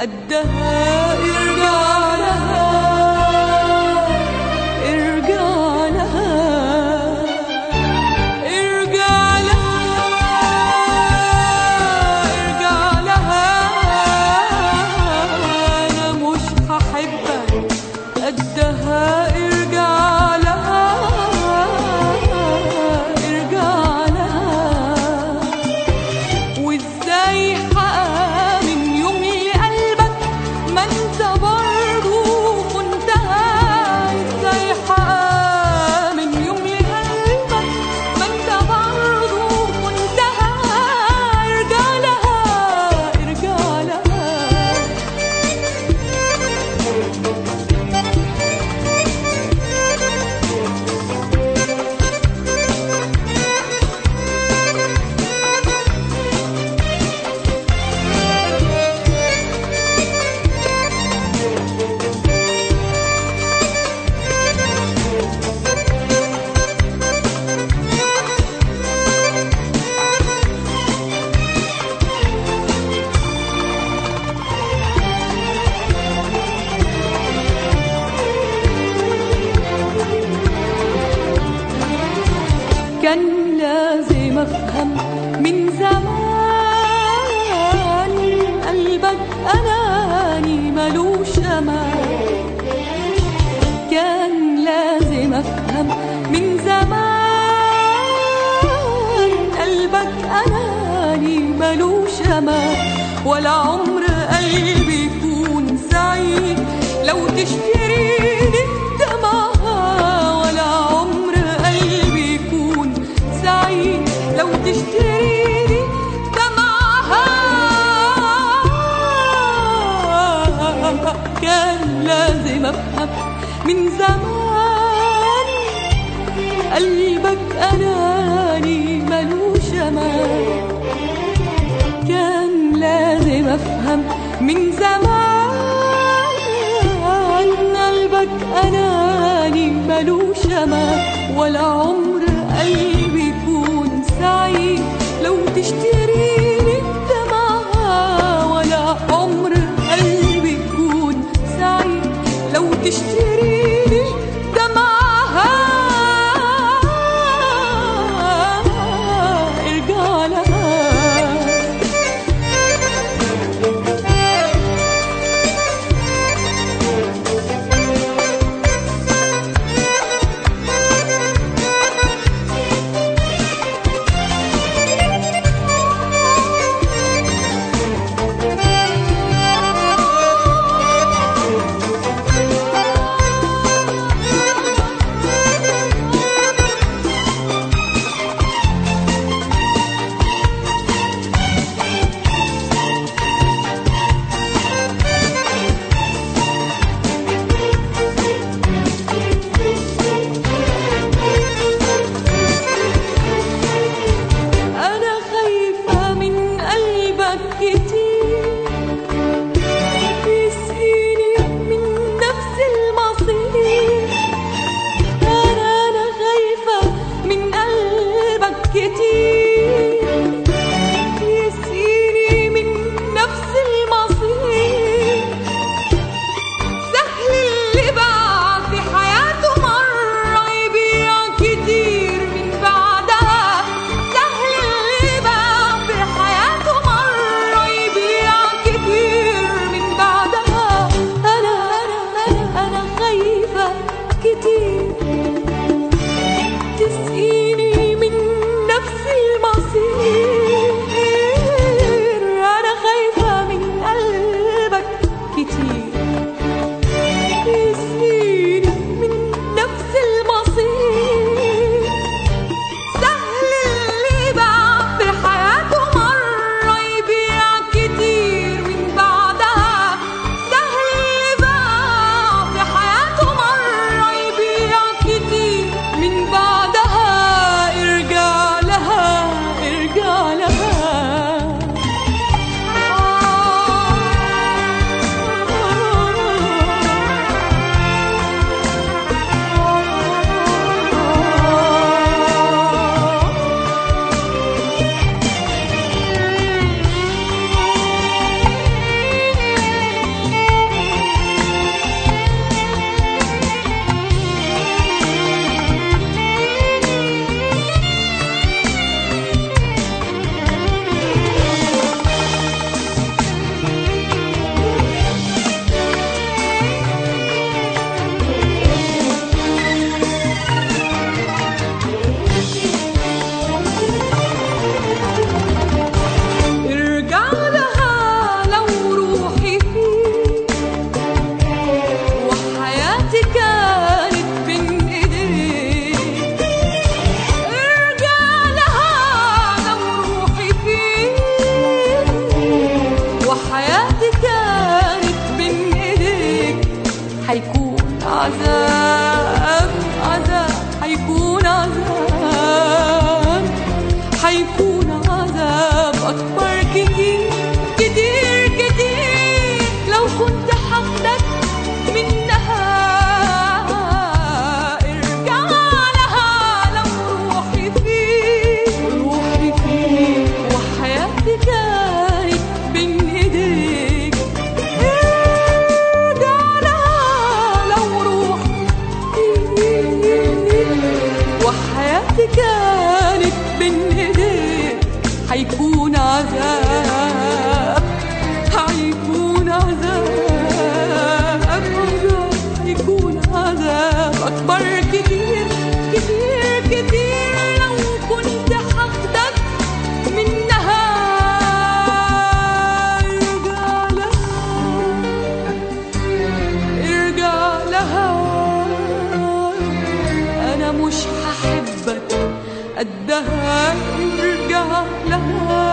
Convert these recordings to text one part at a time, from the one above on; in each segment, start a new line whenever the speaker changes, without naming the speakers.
الدهر favor. ولا عمر قلبي يكون سعيد. لو تشتريني بدمعها قلبي يكون سعيد. لو تشتريني دمعها كان لازم افهم من زمان. قلبك اناني من زمان قلبك أناني ملوش أمان ولا عمر قلبي قدها إرجع لها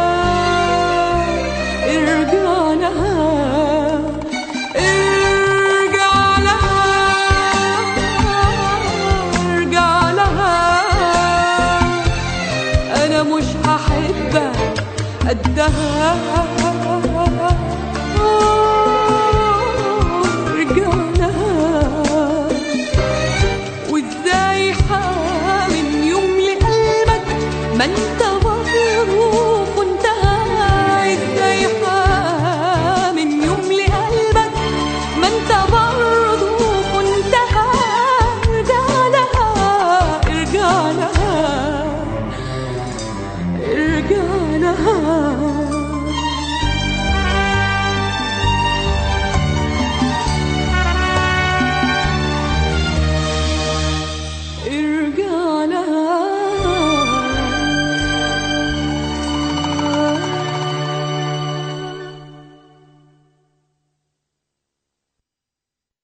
إرجع لها أنا مش قدها